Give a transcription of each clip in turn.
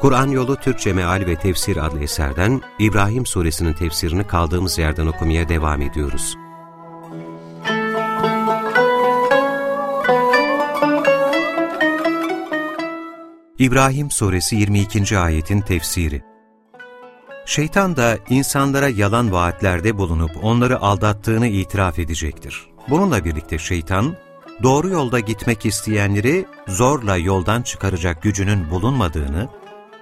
Kur'an Yolu Türkçe Meal ve Tefsir adlı eserden İbrahim Suresinin tefsirini kaldığımız yerden okumaya devam ediyoruz. İbrahim Suresi 22. ayetin tefsiri Şeytan da insanlara yalan vaatlerde bulunup onları aldattığını itiraf edecektir. Bununla birlikte şeytan, doğru yolda gitmek isteyenleri zorla yoldan çıkaracak gücünün bulunmadığını,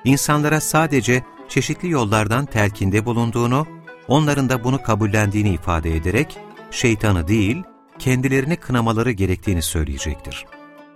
insanlara sadece çeşitli yollardan telkinde bulunduğunu, onların da bunu kabullendiğini ifade ederek, şeytanı değil, kendilerini kınamaları gerektiğini söyleyecektir.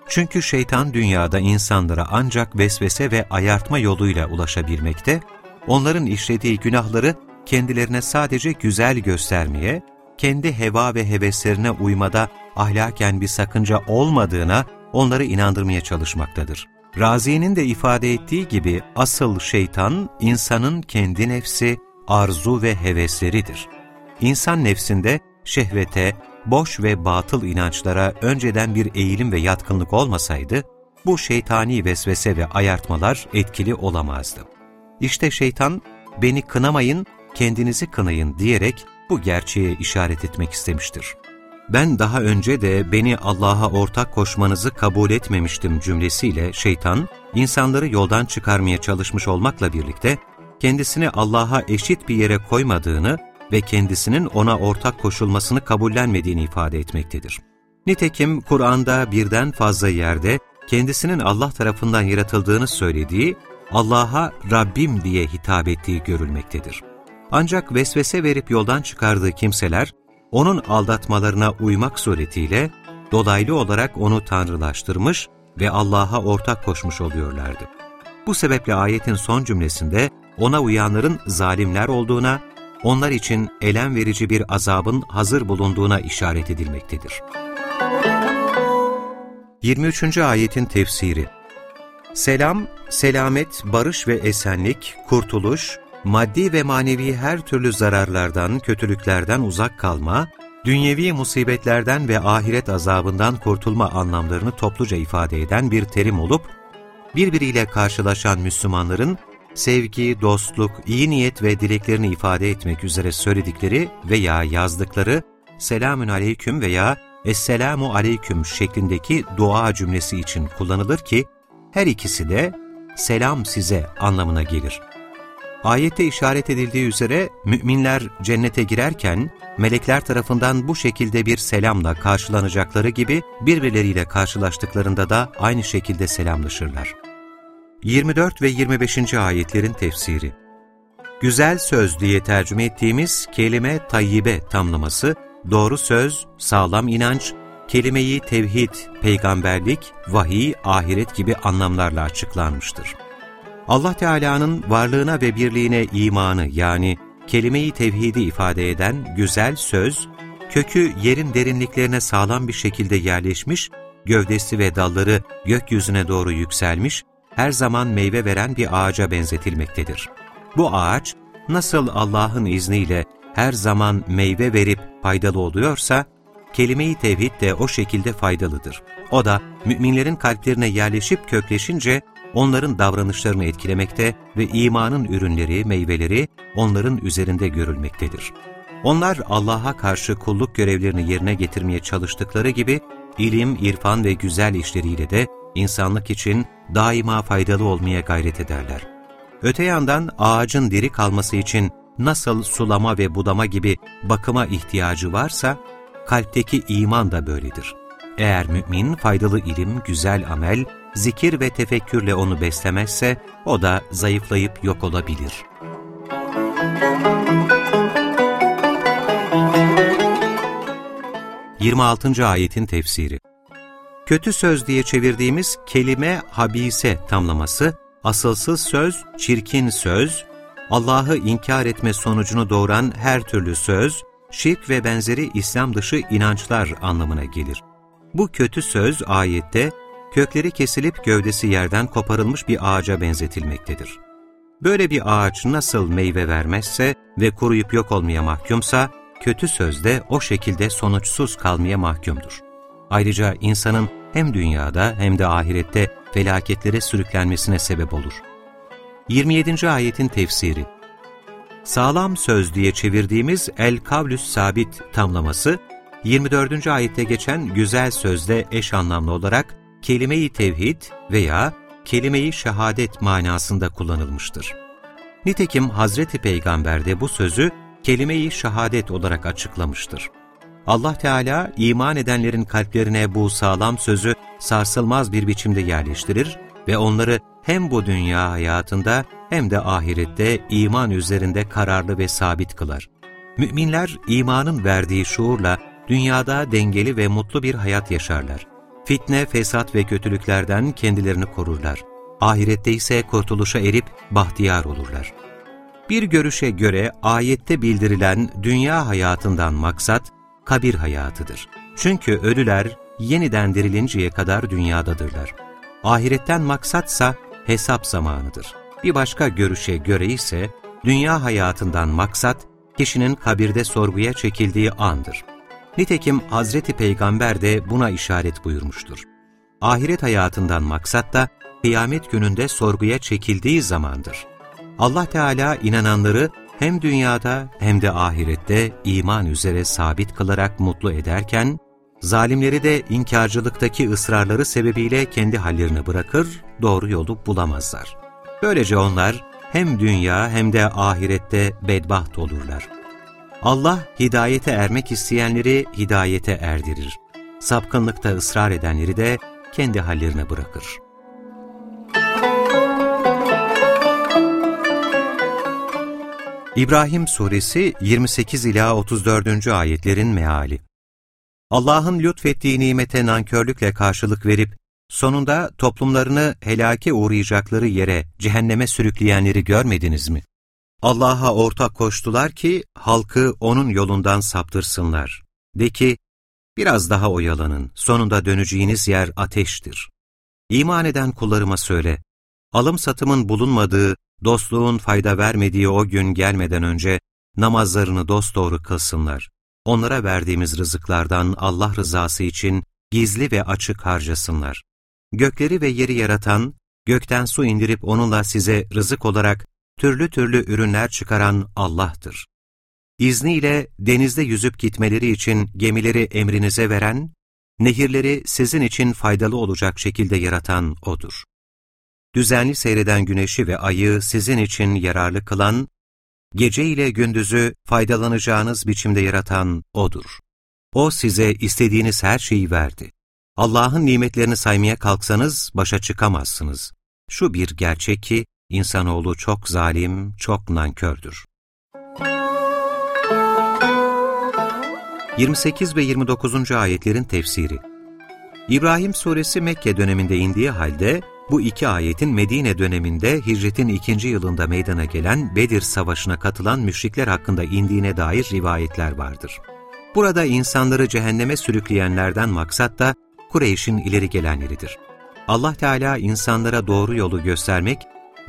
Çünkü şeytan dünyada insanlara ancak vesvese ve ayartma yoluyla ulaşabilmekte, onların işlediği günahları kendilerine sadece güzel göstermeye, kendi heva ve heveslerine uymada ahlaken bir sakınca olmadığına onları inandırmaya çalışmaktadır. Razi'nin de ifade ettiği gibi asıl şeytan insanın kendi nefsi, arzu ve hevesleridir. İnsan nefsinde şehvete, boş ve batıl inançlara önceden bir eğilim ve yatkınlık olmasaydı, bu şeytani vesvese ve ayartmalar etkili olamazdı. İşte şeytan, beni kınamayın, kendinizi kınayın diyerek bu gerçeğe işaret etmek istemiştir. Ben daha önce de beni Allah'a ortak koşmanızı kabul etmemiştim cümlesiyle şeytan, insanları yoldan çıkarmaya çalışmış olmakla birlikte, kendisini Allah'a eşit bir yere koymadığını ve kendisinin ona ortak koşulmasını kabullenmediğini ifade etmektedir. Nitekim Kur'an'da birden fazla yerde kendisinin Allah tarafından yaratıldığını söylediği, Allah'a Rabbim diye hitap ettiği görülmektedir. Ancak vesvese verip yoldan çıkardığı kimseler, onun aldatmalarına uymak suretiyle dolaylı olarak onu tanrılaştırmış ve Allah'a ortak koşmuş oluyorlardı. Bu sebeple ayetin son cümlesinde ona uyanların zalimler olduğuna, onlar için elem verici bir azabın hazır bulunduğuna işaret edilmektedir. 23. ayetin tefsiri Selam, selamet, barış ve esenlik, kurtuluş, maddi ve manevi her türlü zararlardan, kötülüklerden uzak kalma, dünyevi musibetlerden ve ahiret azabından kurtulma anlamlarını topluca ifade eden bir terim olup, birbiriyle karşılaşan Müslümanların sevgi, dostluk, iyi niyet ve dileklerini ifade etmek üzere söyledikleri veya yazdıkları selamün aleyküm veya esselamu aleyküm şeklindeki dua cümlesi için kullanılır ki, her ikisi de selam size anlamına gelir. Ayette işaret edildiği üzere müminler cennete girerken melekler tarafından bu şekilde bir selamla karşılanacakları gibi birbirleriyle karşılaştıklarında da aynı şekilde selamlaşırlar. 24 ve 25. ayetlerin tefsiri Güzel söz diye tercüme ettiğimiz kelime tayyibe tamlaması, doğru söz, sağlam inanç, kelimeyi tevhid, peygamberlik, vahiy, ahiret gibi anlamlarla açıklanmıştır. Allah Teala'nın varlığına ve birliğine imanı yani kelime-i tevhidi ifade eden güzel söz, kökü yerin derinliklerine sağlam bir şekilde yerleşmiş, gövdesi ve dalları gökyüzüne doğru yükselmiş, her zaman meyve veren bir ağaca benzetilmektedir. Bu ağaç, nasıl Allah'ın izniyle her zaman meyve verip faydalı oluyorsa, kelime-i tevhid de o şekilde faydalıdır. O da müminlerin kalplerine yerleşip kökleşince onların davranışlarını etkilemekte ve imanın ürünleri, meyveleri onların üzerinde görülmektedir. Onlar Allah'a karşı kulluk görevlerini yerine getirmeye çalıştıkları gibi ilim, irfan ve güzel işleriyle de insanlık için daima faydalı olmaya gayret ederler. Öte yandan ağacın diri kalması için nasıl sulama ve budama gibi bakıma ihtiyacı varsa, kalpteki iman da böyledir. Eğer mümin faydalı ilim, güzel amel, zikir ve tefekkürle onu beslemezse, o da zayıflayıp yok olabilir. Yirmi altıncı ayetin tefsiri Kötü söz diye çevirdiğimiz kelime habise tamlaması, asılsız söz, çirkin söz, Allah'ı inkar etme sonucunu doğuran her türlü söz, şirk ve benzeri İslam dışı inançlar anlamına gelir. Bu kötü söz ayette kökleri kesilip gövdesi yerden koparılmış bir ağaca benzetilmektedir. Böyle bir ağaç nasıl meyve vermezse ve kuruyup yok olmaya mahkumsa, kötü söz de o şekilde sonuçsuz kalmaya mahkumdur. Ayrıca insanın hem dünyada hem de ahirette felaketlere sürüklenmesine sebep olur. 27. ayetin tefsiri Sağlam söz diye çevirdiğimiz el-kavlüs sabit tamlaması, 24. ayette geçen güzel sözle eş anlamlı olarak kelime-i tevhid veya kelime-i şehadet manasında kullanılmıştır. Nitekim Hazreti Peygamber de bu sözü kelime-i şehadet olarak açıklamıştır. Allah Teala iman edenlerin kalplerine bu sağlam sözü sarsılmaz bir biçimde yerleştirir ve onları hem bu dünya hayatında hem de ahirette iman üzerinde kararlı ve sabit kılar. Müminler imanın verdiği şuurla dünyada dengeli ve mutlu bir hayat yaşarlar. Fitne, fesat ve kötülüklerden kendilerini korurlar. Ahirette ise kurtuluşa erip bahtiyar olurlar. Bir görüşe göre ayette bildirilen dünya hayatından maksat kabir hayatıdır. Çünkü ölüler yeniden dirilinceye kadar dünyadadırlar. Ahiretten maksatsa hesap zamanıdır. Bir başka görüşe göre ise dünya hayatından maksat kişinin kabirde sorguya çekildiği andır. Nitekim Hazreti Peygamber de buna işaret buyurmuştur. Ahiret hayatından maksat da kıyamet gününde sorguya çekildiği zamandır. Allah Teala inananları hem dünyada hem de ahirette iman üzere sabit kılarak mutlu ederken, zalimleri de inkarcılıktaki ısrarları sebebiyle kendi hallerini bırakır, doğru yolu bulamazlar. Böylece onlar hem dünya hem de ahirette bedbaht olurlar. Allah hidayete ermek isteyenleri hidayete erdirir. Sapkınlıkta ısrar edenleri de kendi hallerine bırakır. İbrahim Suresi 28 ila 34. ayetlerin meali. Allah'ın lütfettiği nimete nankörlükle karşılık verip sonunda toplumlarını helake uğrayacakları yere, cehenneme sürükleyenleri görmediniz mi? Allah'a ortak koştular ki halkı onun yolundan saptırsınlar. De ki, biraz daha oyalanın, sonunda döneceğiniz yer ateştir. İman eden kullarıma söyle, alım satımın bulunmadığı, dostluğun fayda vermediği o gün gelmeden önce namazlarını dosdoğru kılsınlar. Onlara verdiğimiz rızıklardan Allah rızası için gizli ve açık harcasınlar. Gökleri ve yeri yaratan, gökten su indirip onunla size rızık olarak türlü türlü ürünler çıkaran Allah'tır. İzniyle denizde yüzüp gitmeleri için gemileri emrinize veren, nehirleri sizin için faydalı olacak şekilde yaratan O'dur. Düzenli seyreden güneşi ve ayı sizin için yararlı kılan, gece ile gündüzü faydalanacağınız biçimde yaratan O'dur. O size istediğiniz her şeyi verdi. Allah'ın nimetlerini saymaya kalksanız başa çıkamazsınız. Şu bir gerçek ki, insanoğlu çok zalim, çok nankördür. 28 ve 29. ayetlerin tefsiri İbrahim suresi Mekke döneminde indiği halde, bu iki ayetin Medine döneminde hicretin ikinci yılında meydana gelen Bedir Savaşı'na katılan müşrikler hakkında indiğine dair rivayetler vardır. Burada insanları cehenneme sürükleyenlerden maksat da Kureyş'in ileri gelenleridir. Allah Teala insanlara doğru yolu göstermek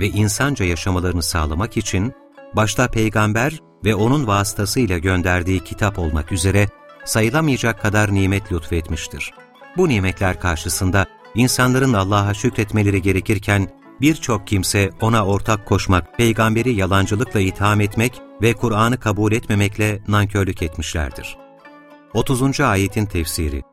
ve insanca yaşamalarını sağlamak için başta peygamber ve onun vasıtasıyla gönderdiği kitap olmak üzere sayılamayacak kadar nimet lütfetmiştir. Bu nimetler karşısında insanların Allah'a şükretmeleri gerekirken birçok kimse ona ortak koşmak, peygamberi yalancılıkla itham etmek ve Kur'an'ı kabul etmemekle nankörlük etmişlerdir. 30. ayetin tefsiri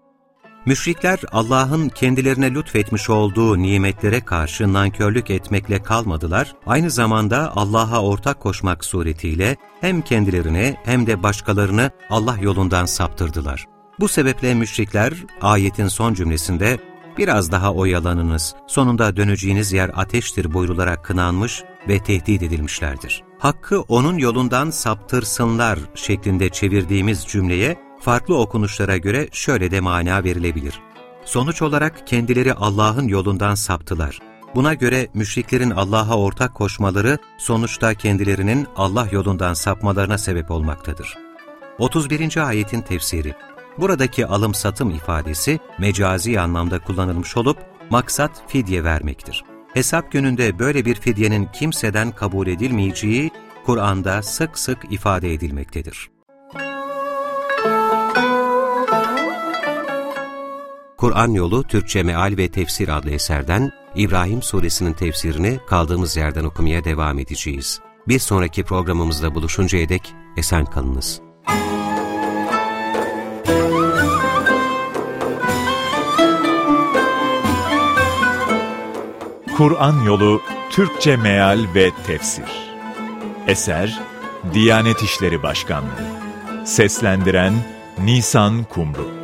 Müşrikler Allah'ın kendilerine lütfetmiş olduğu nimetlere karşı nankörlük etmekle kalmadılar, aynı zamanda Allah'a ortak koşmak suretiyle hem kendilerini hem de başkalarını Allah yolundan saptırdılar. Bu sebeple müşrikler ayetin son cümlesinde biraz daha oyalanınız, sonunda döneceğiniz yer ateştir buyrularak kınanmış ve tehdit edilmişlerdir. Hakkı onun yolundan saptırsınlar şeklinde çevirdiğimiz cümleye farklı okunuşlara göre şöyle de mana verilebilir. Sonuç olarak kendileri Allah'ın yolundan saptılar. Buna göre müşriklerin Allah'a ortak koşmaları sonuçta kendilerinin Allah yolundan sapmalarına sebep olmaktadır. 31. ayetin tefsiri Buradaki alım-satım ifadesi mecazi anlamda kullanılmış olup maksat fidye vermektir. Hesap gününde böyle bir fidyenin kimseden kabul edilmeyeceği Kur'an'da sık sık ifade edilmektedir. Kur'an Yolu Türkçe Meal ve Tefsir adlı eserden İbrahim Suresinin tefsirini kaldığımız yerden okumaya devam edeceğiz. Bir sonraki programımızda buluşuncaya dek esen kalınız. Kur'an Yolu Türkçe Meal ve Tefsir Eser Diyanet İşleri Başkanlığı Seslendiren Nisan Kumru